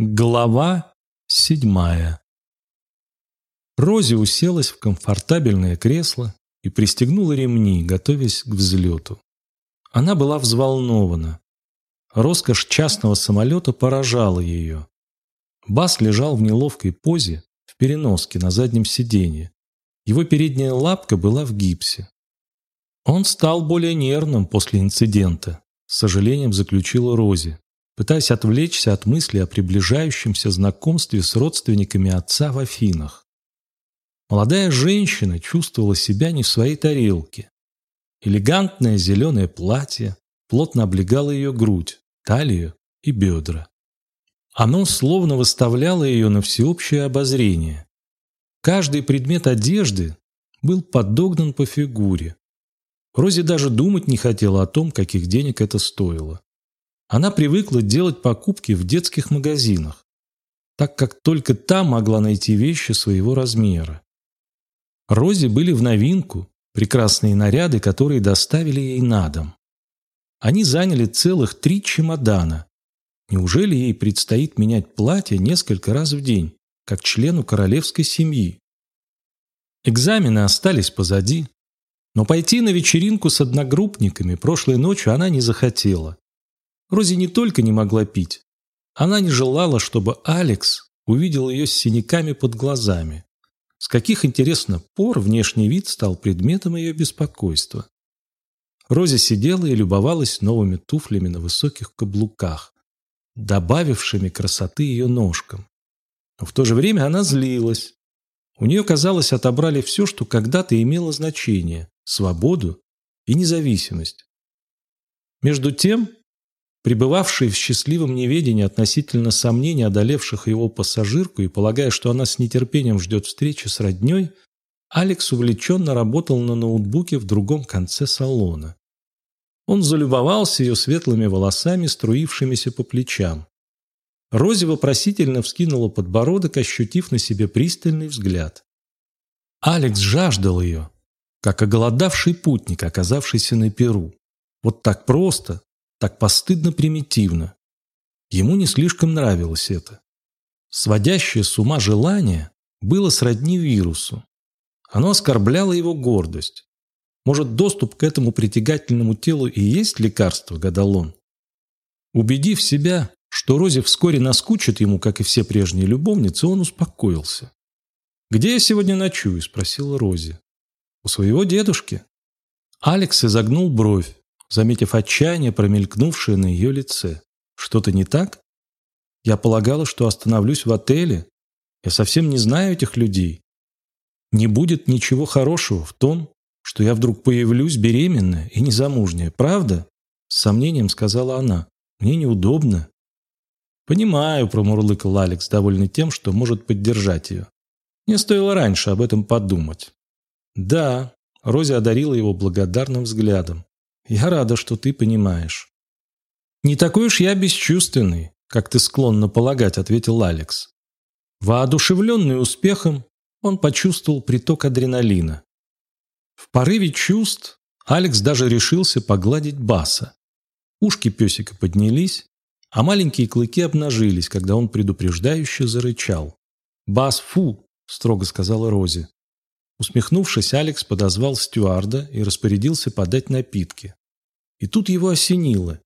Глава седьмая Рози уселась в комфортабельное кресло и пристегнула ремни, готовясь к взлету. Она была взволнована. Роскошь частного самолета поражала ее. Бас лежал в неловкой позе, в переноске на заднем сиденье. Его передняя лапка была в гипсе. Он стал более нервным после инцидента, с сожалением заключила Рози пытаясь отвлечься от мысли о приближающемся знакомстве с родственниками отца в Афинах. Молодая женщина чувствовала себя не в своей тарелке. Элегантное зеленое платье плотно облегало ее грудь, талию и бедра. Оно словно выставляло ее на всеобщее обозрение. Каждый предмет одежды был подогнан по фигуре. Рози даже думать не хотела о том, каких денег это стоило. Она привыкла делать покупки в детских магазинах, так как только там могла найти вещи своего размера. Розе были в новинку прекрасные наряды, которые доставили ей на дом. Они заняли целых три чемодана. Неужели ей предстоит менять платье несколько раз в день, как члену королевской семьи? Экзамены остались позади, но пойти на вечеринку с одногруппниками прошлой ночью она не захотела. Рози не только не могла пить, она не желала, чтобы Алекс увидел ее с синяками под глазами. С каких, интересно, пор внешний вид стал предметом ее беспокойства. Рози сидела и любовалась новыми туфлями на высоких каблуках, добавившими красоты ее ножкам. Но в то же время она злилась. У нее, казалось, отобрали все, что когда-то имело значение – свободу и независимость. Между тем, Пребывавший в счастливом неведении относительно сомнений, одолевших его пассажирку, и полагая, что она с нетерпением ждет встречи с родней, Алекс увлеченно работал на ноутбуке в другом конце салона. Он залюбовался ее светлыми волосами, струившимися по плечам. Рози вопросительно вскинула подбородок, ощутив на себе пристальный взгляд. Алекс жаждал ее, как оголодавший путник, оказавшийся на Перу. Вот так просто, так постыдно примитивно. Ему не слишком нравилось это. Сводящее с ума желание было сродни вирусу. Оно оскорбляло его гордость. Может, доступ к этому притягательному телу и есть лекарство, гадал он. Убедив себя, что Розе вскоре наскучит ему, как и все прежние любовницы, он успокоился. «Где я сегодня ночую?» – спросила Рози. «У своего дедушки». Алекс изогнул бровь, заметив отчаяние, промелькнувшее на ее лице. «Что-то не так? Я полагала, что остановлюсь в отеле. Я совсем не знаю этих людей. Не будет ничего хорошего в том, что я вдруг появлюсь беременная и незамужняя. Правда?» С сомнением сказала она. «Мне неудобно». «Понимаю», – промурлыкал Алекс, довольный тем, что может поддержать ее. «Мне стоило раньше об этом подумать». «Да», – Рози одарила его благодарным взглядом. Я рада, что ты понимаешь». «Не такой уж я бесчувственный, как ты склонна полагать», — ответил Алекс. Воодушевленный успехом, он почувствовал приток адреналина. В порыве чувств Алекс даже решился погладить Баса. Ушки песика поднялись, а маленькие клыки обнажились, когда он предупреждающе зарычал. «Бас, фу!» – строго сказала Рози. Усмехнувшись, Алекс подозвал стюарда и распорядился подать напитки. И тут его осенило.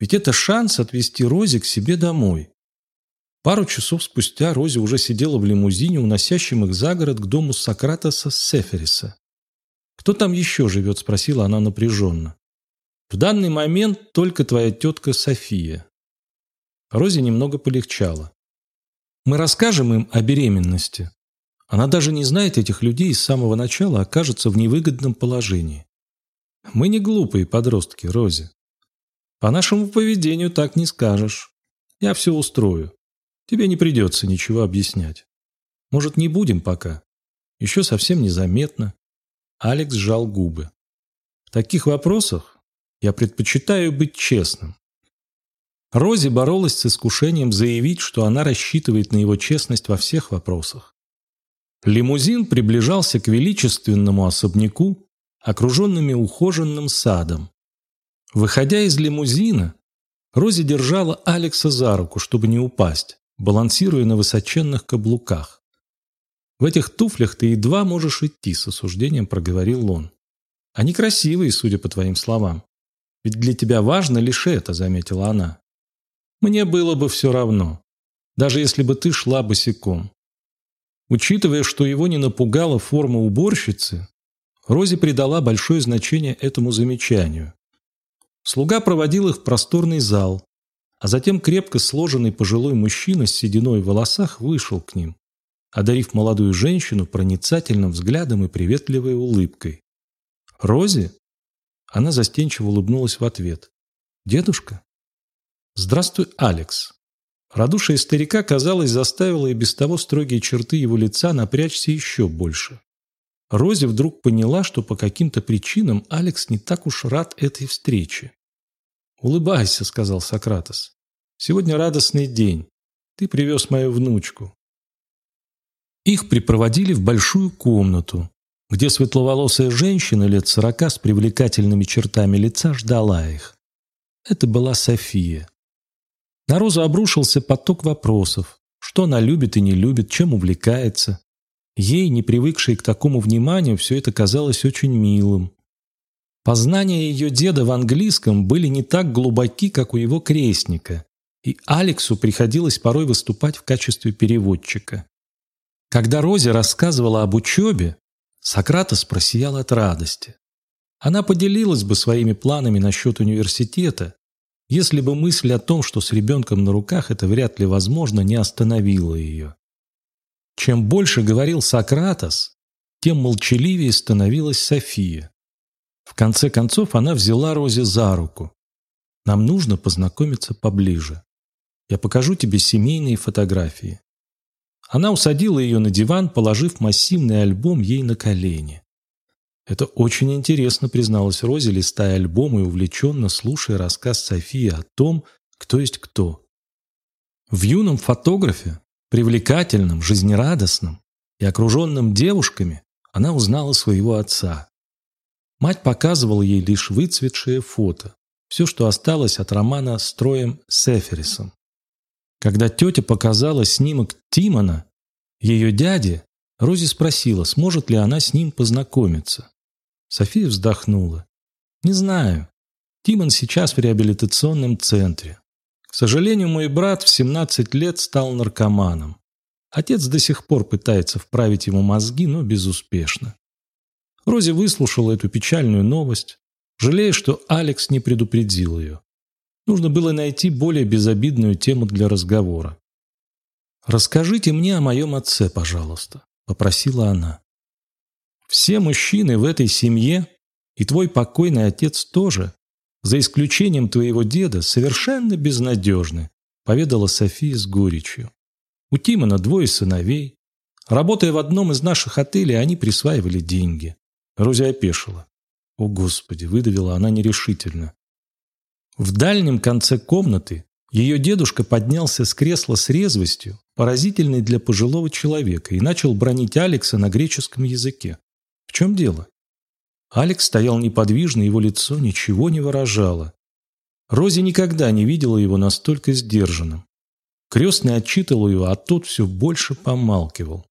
Ведь это шанс отвезти Рози к себе домой. Пару часов спустя Рози уже сидела в лимузине, уносящем их за город к дому Сократоса Сефериса. «Кто там еще живет?» – спросила она напряженно. «В данный момент только твоя тетка София». Рози немного полегчало. «Мы расскажем им о беременности. Она даже не знает этих людей и с самого начала окажется в невыгодном положении. Мы не глупые подростки, Рози. По нашему поведению так не скажешь. Я все устрою. Тебе не придется ничего объяснять. Может, не будем пока? Еще совсем незаметно. Алекс сжал губы. В таких вопросах я предпочитаю быть честным. Рози боролась с искушением заявить, что она рассчитывает на его честность во всех вопросах. Лимузин приближался к величественному особняку, окруженными ухоженным садом. Выходя из лимузина, Рози держала Алекса за руку, чтобы не упасть, балансируя на высоченных каблуках. «В этих туфлях ты едва можешь идти», — с осуждением проговорил он. «Они красивые, судя по твоим словам. Ведь для тебя важно лишь это», — заметила она. «Мне было бы все равно, даже если бы ты шла босиком». Учитывая, что его не напугала форма уборщицы, Рози придала большое значение этому замечанию. Слуга проводил их в просторный зал, а затем крепко сложенный пожилой мужчина с сединой в волосах вышел к ним одарив молодую женщину проницательным взглядом и приветливой улыбкой. «Рози?» Она застенчиво улыбнулась в ответ. «Дедушка?» «Здравствуй, Алекс». Радушие старика, казалось, заставило и без того строгие черты его лица напрячься еще больше. Рози вдруг поняла, что по каким-то причинам Алекс не так уж рад этой встрече. «Улыбайся», — сказал Сократос. «Сегодня радостный день. Ты привез мою внучку. Их припроводили в большую комнату, где светловолосая женщина лет сорока с привлекательными чертами лица ждала их. Это была София. На Розу обрушился поток вопросов. Что она любит и не любит, чем увлекается. Ей, не привыкшей к такому вниманию, все это казалось очень милым. Познания ее деда в английском были не так глубоки, как у его крестника, и Алексу приходилось порой выступать в качестве переводчика. Когда Рози рассказывала об учебе, Сократос просиял от радости. Она поделилась бы своими планами насчет университета, если бы мысль о том, что с ребенком на руках это вряд ли возможно, не остановила ее. Чем больше говорил Сократос, тем молчаливее становилась София. В конце концов она взяла Рози за руку. «Нам нужно познакомиться поближе. Я покажу тебе семейные фотографии. Она усадила ее на диван, положив массивный альбом ей на колени. «Это очень интересно», — призналась Рози, листая альбом и увлеченно слушая рассказ Софии о том, кто есть кто. В юном фотографе, привлекательном, жизнерадостном и окруженном девушками, она узнала своего отца. Мать показывала ей лишь выцветшее фото, все, что осталось от романа с Троем Сеферисом. Когда тетя показала снимок Тимона, ее дяди, Рози спросила, сможет ли она с ним познакомиться. София вздохнула. «Не знаю. Тимон сейчас в реабилитационном центре. К сожалению, мой брат в 17 лет стал наркоманом. Отец до сих пор пытается вправить ему мозги, но безуспешно. Рози выслушала эту печальную новость, жалея, что Алекс не предупредил ее. Нужно было найти более безобидную тему для разговора. «Расскажите мне о моем отце, пожалуйста», — попросила она. «Все мужчины в этой семье, и твой покойный отец тоже, за исключением твоего деда, совершенно безнадежны», — поведала София с горечью. «У Тимона двое сыновей. Работая в одном из наших отелей, они присваивали деньги». Рози опешила. «О, Господи!» — выдавила она нерешительно. В дальнем конце комнаты ее дедушка поднялся с кресла с резвостью, поразительной для пожилого человека, и начал бронить Алекса на греческом языке. В чем дело? Алекс стоял неподвижно, его лицо ничего не выражало. Рози никогда не видела его настолько сдержанным. Крестный отчитывал его, а тот все больше помалкивал.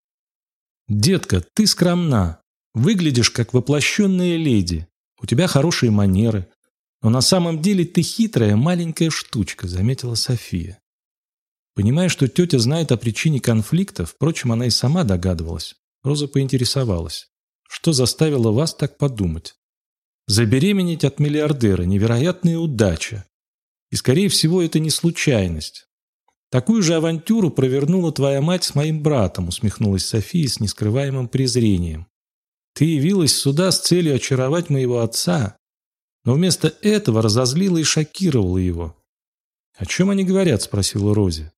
«Детка, ты скромна. Выглядишь как воплощенная леди. У тебя хорошие манеры. «Но на самом деле ты хитрая маленькая штучка», — заметила София. Понимая, что тетя знает о причине конфликта, впрочем, она и сама догадывалась, Роза поинтересовалась. «Что заставило вас так подумать?» «Забеременеть от миллиардера — невероятная удача. И, скорее всего, это не случайность. Такую же авантюру провернула твоя мать с моим братом», — усмехнулась София с нескрываемым презрением. «Ты явилась сюда с целью очаровать моего отца, но вместо этого разозлила и шокировала его. «О чем они говорят?» – спросила Рози.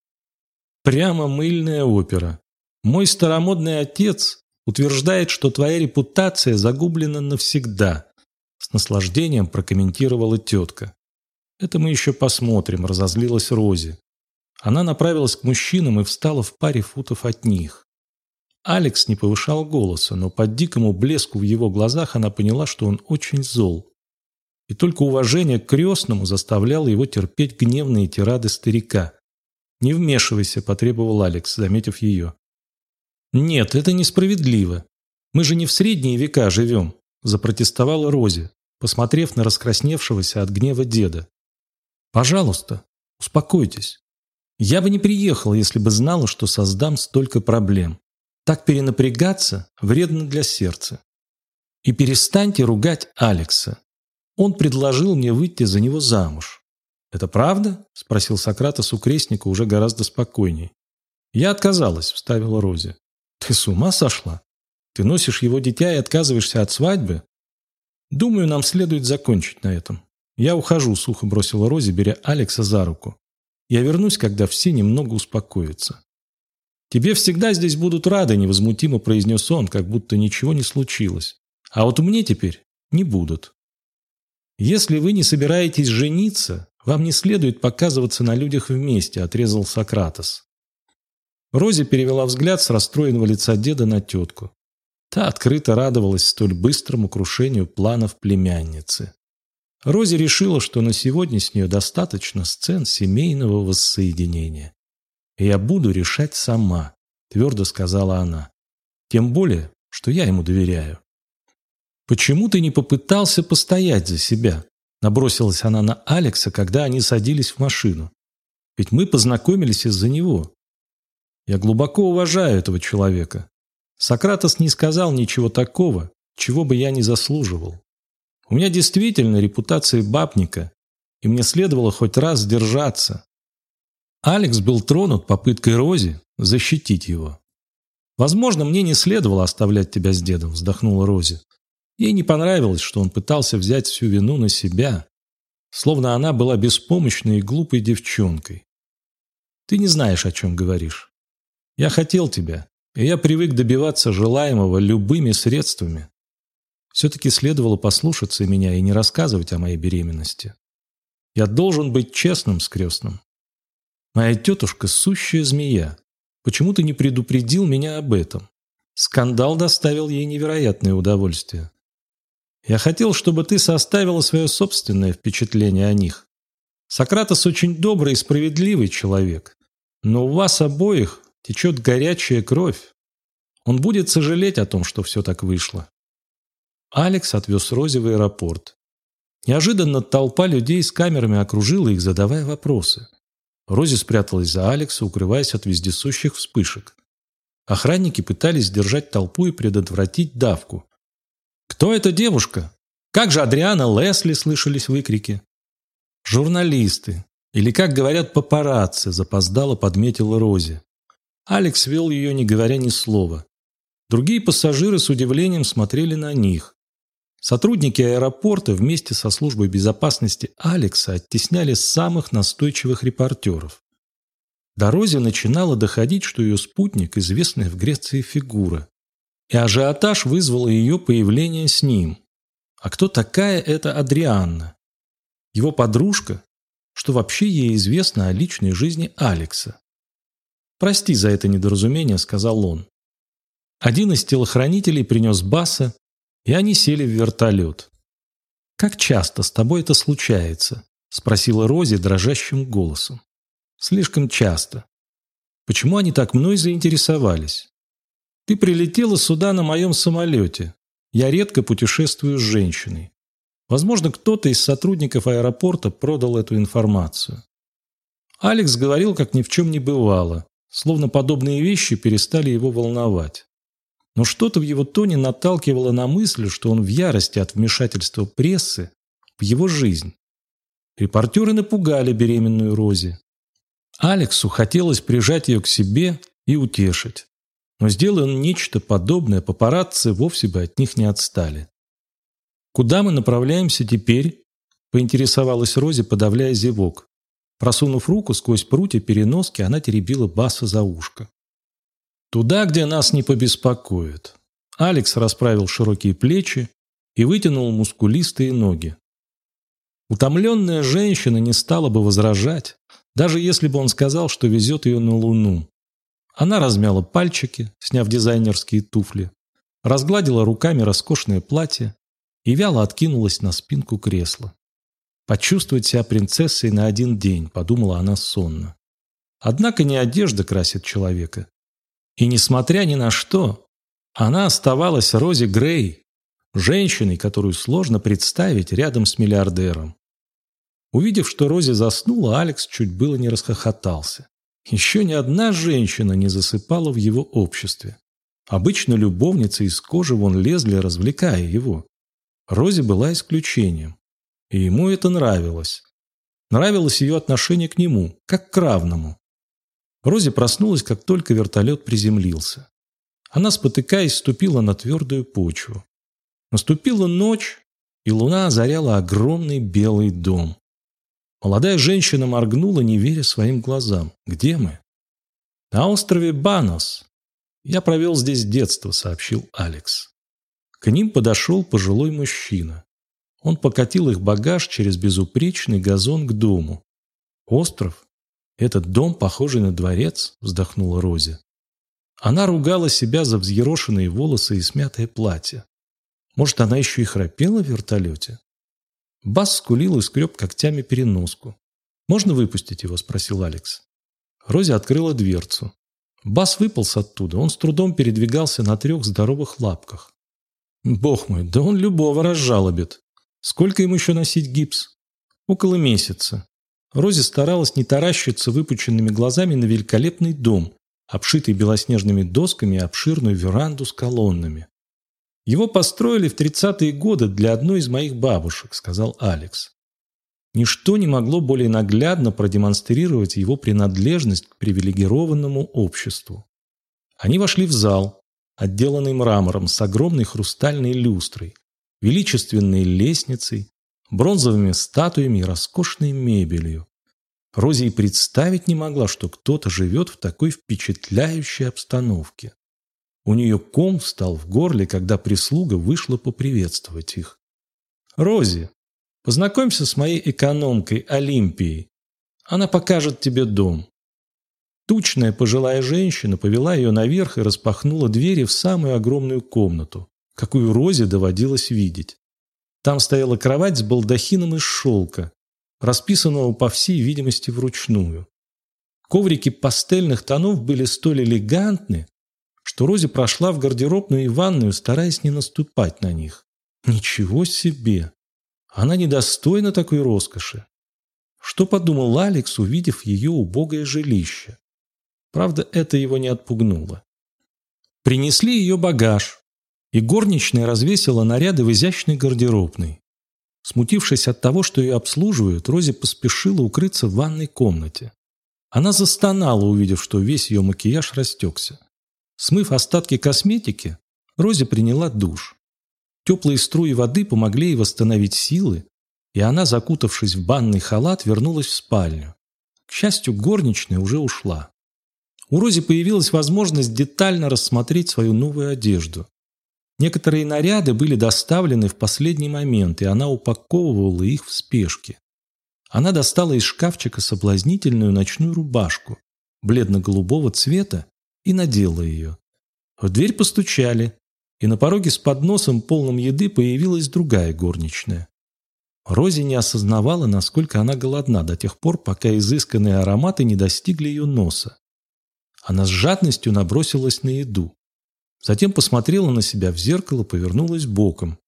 «Прямо мыльная опера. Мой старомодный отец утверждает, что твоя репутация загублена навсегда», – с наслаждением прокомментировала тетка. «Это мы еще посмотрим», – разозлилась Рози. Она направилась к мужчинам и встала в паре футов от них. Алекс не повышал голоса, но под дикому блеску в его глазах она поняла, что он очень зол и только уважение к крестному заставляло его терпеть гневные тирады старика. «Не вмешивайся», – потребовал Алекс, заметив ее. «Нет, это несправедливо. Мы же не в средние века живем», – запротестовала Рози, посмотрев на раскрасневшегося от гнева деда. «Пожалуйста, успокойтесь. Я бы не приехал, если бы знала, что создам столько проблем. Так перенапрягаться вредно для сердца. И перестаньте ругать Алекса. Он предложил мне выйти за него замуж. «Это правда?» – спросил Сократос у крестника уже гораздо спокойней. «Я отказалась», – вставила Рози. «Ты с ума сошла? Ты носишь его дитя и отказываешься от свадьбы?» «Думаю, нам следует закончить на этом. Я ухожу», – сухо бросила Рози, беря Алекса за руку. «Я вернусь, когда все немного успокоятся». «Тебе всегда здесь будут рады», – невозмутимо произнес он, как будто ничего не случилось. «А вот мне теперь не будут». «Если вы не собираетесь жениться, вам не следует показываться на людях вместе», – отрезал Сократос. Рози перевела взгляд с расстроенного лица деда на тетку. Та открыто радовалась столь быстрому крушению планов племянницы. Рози решила, что на сегодня с нее достаточно сцен семейного воссоединения. «Я буду решать сама», – твердо сказала она. «Тем более, что я ему доверяю». «Почему ты не попытался постоять за себя?» Набросилась она на Алекса, когда они садились в машину. «Ведь мы познакомились из-за него. Я глубоко уважаю этого человека. Сократос не сказал ничего такого, чего бы я не заслуживал. У меня действительно репутация бабника, и мне следовало хоть раз сдержаться, Алекс был тронут попыткой Рози защитить его. «Возможно, мне не следовало оставлять тебя с дедом», – вздохнула Рози. Ей не понравилось, что он пытался взять всю вину на себя, словно она была беспомощной и глупой девчонкой. «Ты не знаешь, о чем говоришь. Я хотел тебя, и я привык добиваться желаемого любыми средствами. Все-таки следовало послушаться меня и не рассказывать о моей беременности. Я должен быть честным с крестным. Моя тетушка – сущая змея. Почему ты не предупредил меня об этом? Скандал доставил ей невероятное удовольствие. Я хотел, чтобы ты составила свое собственное впечатление о них. Сократос очень добрый и справедливый человек, но у вас обоих течет горячая кровь. Он будет сожалеть о том, что все так вышло. Алекс отвез Рози в аэропорт. Неожиданно толпа людей с камерами окружила их, задавая вопросы. Рози спряталась за Алекса, укрываясь от вездесущих вспышек. Охранники пытались сдержать толпу и предотвратить давку. «Кто эта девушка? Как же Адриана Лесли?» – слышались выкрики. «Журналисты. Или, как говорят, папарацци», – запоздало подметила Рози. Алекс вел ее, не говоря ни слова. Другие пассажиры с удивлением смотрели на них. Сотрудники аэропорта вместе со службой безопасности Алекса оттесняли самых настойчивых репортеров. До Рози начинало доходить, что ее спутник – известная в Греции фигура. И ажиотаж вызвало ее появление с ним. А кто такая эта Адрианна? Его подружка? Что вообще ей известно о личной жизни Алекса? «Прости за это недоразумение», – сказал он. Один из телохранителей принес Баса и они сели в вертолет. «Как часто с тобой это случается?» – спросила Рози дрожащим голосом. «Слишком часто. Почему они так мной заинтересовались? Ты прилетела сюда на моем самолете. Я редко путешествую с женщиной. Возможно, кто-то из сотрудников аэропорта продал эту информацию. Алекс говорил, как ни в чем не бывало, словно подобные вещи перестали его волновать. Но что-то в его тоне наталкивало на мысль, что он в ярости от вмешательства прессы в его жизнь. Репортеры напугали беременную Рози. Алексу хотелось прижать ее к себе и утешить. Но сделая он нечто подобное, папарацци вовсе бы от них не отстали. «Куда мы направляемся теперь?» – поинтересовалась Рози, подавляя зевок. Просунув руку сквозь прутья переноски, она теребила Баса за ушко. Туда, где нас не побеспокоят. Алекс расправил широкие плечи и вытянул мускулистые ноги. Утомленная женщина не стала бы возражать, даже если бы он сказал, что везет ее на Луну. Она размяла пальчики, сняв дизайнерские туфли, разгладила руками роскошное платье и вяло откинулась на спинку кресла. «Почувствовать себя принцессой на один день», — подумала она сонно. Однако не одежда красит человека. И несмотря ни на что, она оставалась Рози Грей, женщиной, которую сложно представить рядом с миллиардером. Увидев, что Рози заснула, Алекс чуть было не расхохотался. Еще ни одна женщина не засыпала в его обществе. Обычно любовницы из кожи вон лезли, развлекая его. Рози была исключением. И ему это нравилось. Нравилось ее отношение к нему, как к равному. Рози проснулась, как только вертолет приземлился. Она, спотыкаясь, ступила на твердую почву. Наступила ночь, и луна озаряла огромный белый дом. Молодая женщина моргнула, не веря своим глазам. «Где мы?» «На острове Банос. Я провел здесь детство», — сообщил Алекс. К ним подошел пожилой мужчина. Он покатил их багаж через безупречный газон к дому. «Остров? Этот дом, похожий на дворец?» — вздохнула Рози. Она ругала себя за взъерошенные волосы и смятое платье. Может, она еще и храпела в вертолете? Бас скулил и скреб когтями переноску. «Можно выпустить его?» – спросил Алекс. Рози открыла дверцу. Бас выполз оттуда. Он с трудом передвигался на трех здоровых лапках. «Бог мой, да он любого разжалобит. Сколько ему еще носить гипс?» «Около месяца». Рози старалась не таращиться выпученными глазами на великолепный дом, обшитый белоснежными досками и обширную веранду с колоннами. Его построили в 30-е годы для одной из моих бабушек, сказал Алекс. Ничто не могло более наглядно продемонстрировать его принадлежность к привилегированному обществу. Они вошли в зал, отделанный мрамором с огромной хрустальной люстрой, величественной лестницей, бронзовыми статуями и роскошной мебелью. Рози и представить не могла, что кто-то живет в такой впечатляющей обстановке. У нее ком встал в горле, когда прислуга вышла поприветствовать их. «Рози, познакомься с моей экономкой Олимпией. Она покажет тебе дом». Тучная пожилая женщина повела ее наверх и распахнула двери в самую огромную комнату, какую Розе доводилось видеть. Там стояла кровать с балдахином из шелка, расписанного по всей видимости вручную. Коврики пастельных тонов были столь элегантны, что Рози прошла в гардеробную и ванную, стараясь не наступать на них. Ничего себе! Она недостойна такой роскоши. Что подумал Алекс, увидев ее убогое жилище? Правда, это его не отпугнуло. Принесли ее багаж, и горничная развесила наряды в изящной гардеробной. Смутившись от того, что ее обслуживают, Рози поспешила укрыться в ванной комнате. Она застонала, увидев, что весь ее макияж растекся. Смыв остатки косметики, Рози приняла душ. Теплые струи воды помогли ей восстановить силы, и она, закутавшись в банный халат, вернулась в спальню. К счастью, горничная уже ушла. У Рози появилась возможность детально рассмотреть свою новую одежду. Некоторые наряды были доставлены в последний момент, и она упаковывала их в спешке. Она достала из шкафчика соблазнительную ночную рубашку бледно-голубого цвета и надела ее. В дверь постучали, и на пороге с подносом, полным еды, появилась другая горничная. Рози не осознавала, насколько она голодна до тех пор, пока изысканные ароматы не достигли ее носа. Она с жадностью набросилась на еду. Затем посмотрела на себя в зеркало, повернулась боком.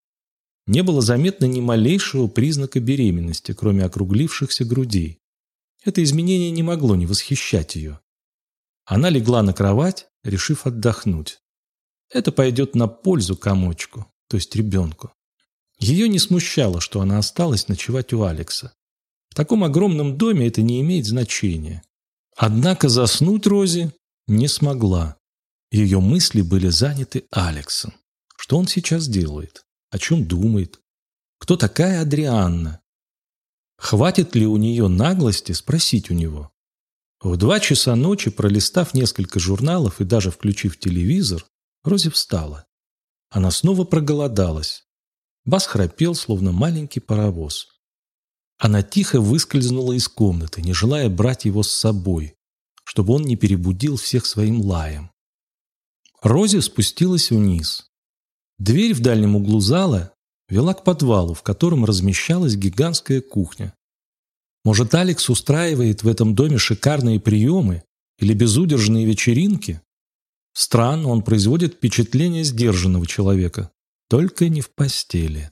Не было заметно ни малейшего признака беременности, кроме округлившихся грудей. Это изменение не могло не восхищать ее. Она легла на кровать, решив отдохнуть. Это пойдет на пользу комочку, то есть ребенку. Ее не смущало, что она осталась ночевать у Алекса. В таком огромном доме это не имеет значения. Однако заснуть Рози не смогла. Ее мысли были заняты Алексом. Что он сейчас делает? О чем думает? Кто такая Адрианна? Хватит ли у нее наглости спросить у него? В два часа ночи, пролистав несколько журналов и даже включив телевизор, Рози встала. Она снова проголодалась. Бас храпел, словно маленький паровоз. Она тихо выскользнула из комнаты, не желая брать его с собой, чтобы он не перебудил всех своим лаем. Рози спустилась вниз. Дверь в дальнем углу зала вела к подвалу, в котором размещалась гигантская кухня. Может, Алекс устраивает в этом доме шикарные приемы, Или безудержные вечеринки? Странно, он производит впечатление сдержанного человека. Только не в постели.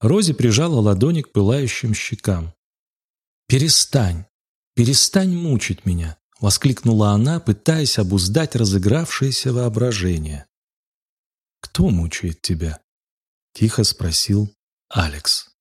Рози прижала ладони к пылающим щекам. «Перестань! Перестань мучить меня!» — воскликнула она, пытаясь обуздать разыгравшееся воображение. «Кто мучает тебя?» — тихо спросил Алекс.